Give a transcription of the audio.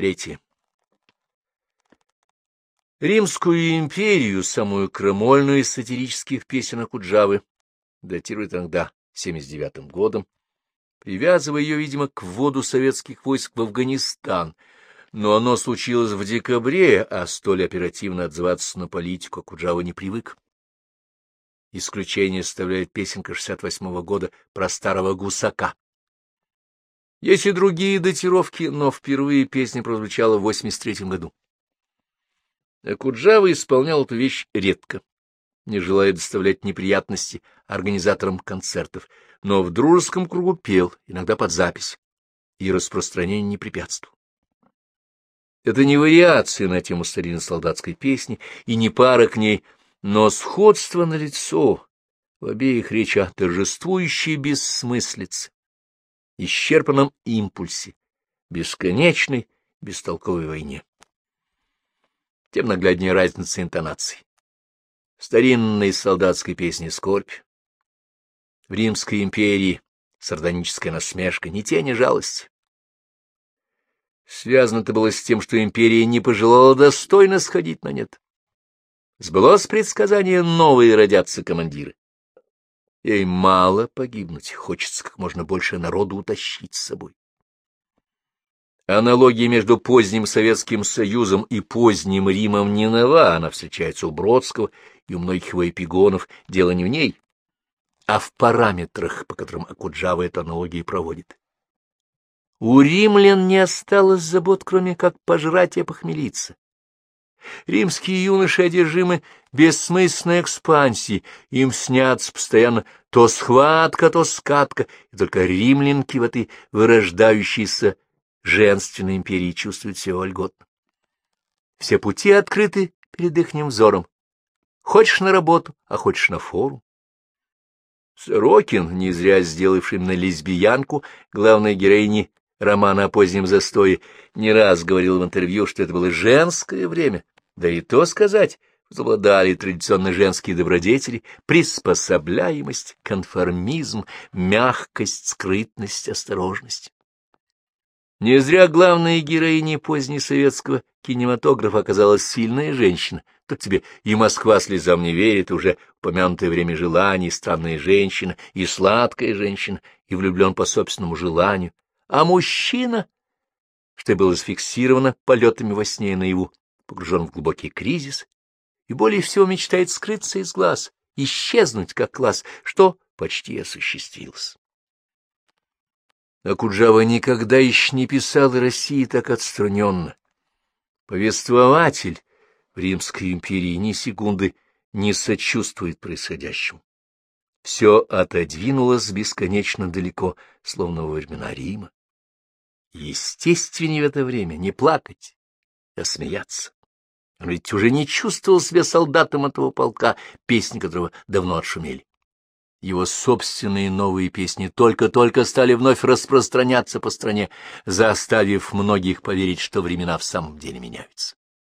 Третье. Римскую империю, самую крамольную из сатирических песен Акуджавы, датирует иногда 79-м годом, привязывая ее, видимо, к вводу советских войск в Афганистан, но оно случилось в декабре, а столь оперативно отзываться на политику Акуджава не привык. Исключение составляет песенка 68-го года про старого гусака. Есть и другие датировки, но впервые песня прозвучала в 83-м году. Акуджава исполнял эту вещь редко, не желая доставлять неприятности организаторам концертов, но в дружеском кругу пел, иногда под запись, и распространение не препятствовал. Это не вариация на тему старинной солдатской песни и не пара к ней, но сходство на лицо в обеих речь о торжествующей бессмыслице, исчерпанном импульсе, бесконечной, бестолковой войне тем нагляднее разница интонаций. В старинной солдатской песне «Скорбь», в Римской империи сардоническая насмешка, ни тени жалости. Связано это было с тем, что империя не пожелала достойно сходить на нет. Сбылось предсказание новые родятся командиры. Ей мало погибнуть, хочется как можно больше народу утащить с собой. Аналогия между поздним Советским Союзом и поздним Римом не нова, она встречается у Бродского и у многих его эпигонов. Дело не в ней, а в параметрах, по которым Акуджава эту аналогию проводит. У римлян не осталось забот, кроме как пожрать и похмелиться. Римские юноши одержимы бессмысленной экспансией, им снятся постоянно то схватка, то скатка, и только римлянки в этой вырождающейся женственной империи чувствует себя вольготно. Все пути открыты перед ихним взором. Хочешь на работу, а хочешь на форум. Сорокин, не зря сделавший на лесбиянку, главной героини романа о позднем застое, не раз говорил в интервью, что это было женское время, да и то сказать, завладали традиционно женские добродетели, приспособляемость, конформизм, мягкость, скрытность, осторожность. Не зря главной героиней позднесоветского кинематографа оказалась сильная женщина. Тут тебе и Москва слезам не верит, уже упомянутое время желаний, странная женщина, и сладкая женщина, и влюблен по собственному желанию. А мужчина, что было зафиксировано полетами во сне и наяву, погружен в глубокий кризис, и более всего мечтает скрыться из глаз, исчезнуть как класс, что почти осуществилось. Акуджава никогда еще не писал России так отстраненно. Повествователь в Римской империи ни секунды не сочувствует происходящему. Все отодвинулось бесконечно далеко, словно во времена Рима. Естественнее в это время не плакать, а смеяться. Он ведь уже не чувствовал себя солдатом этого полка, песни которого давно отшумели. Его собственные новые песни только-только стали вновь распространяться по стране, заставив многих поверить, что времена в самом деле меняются.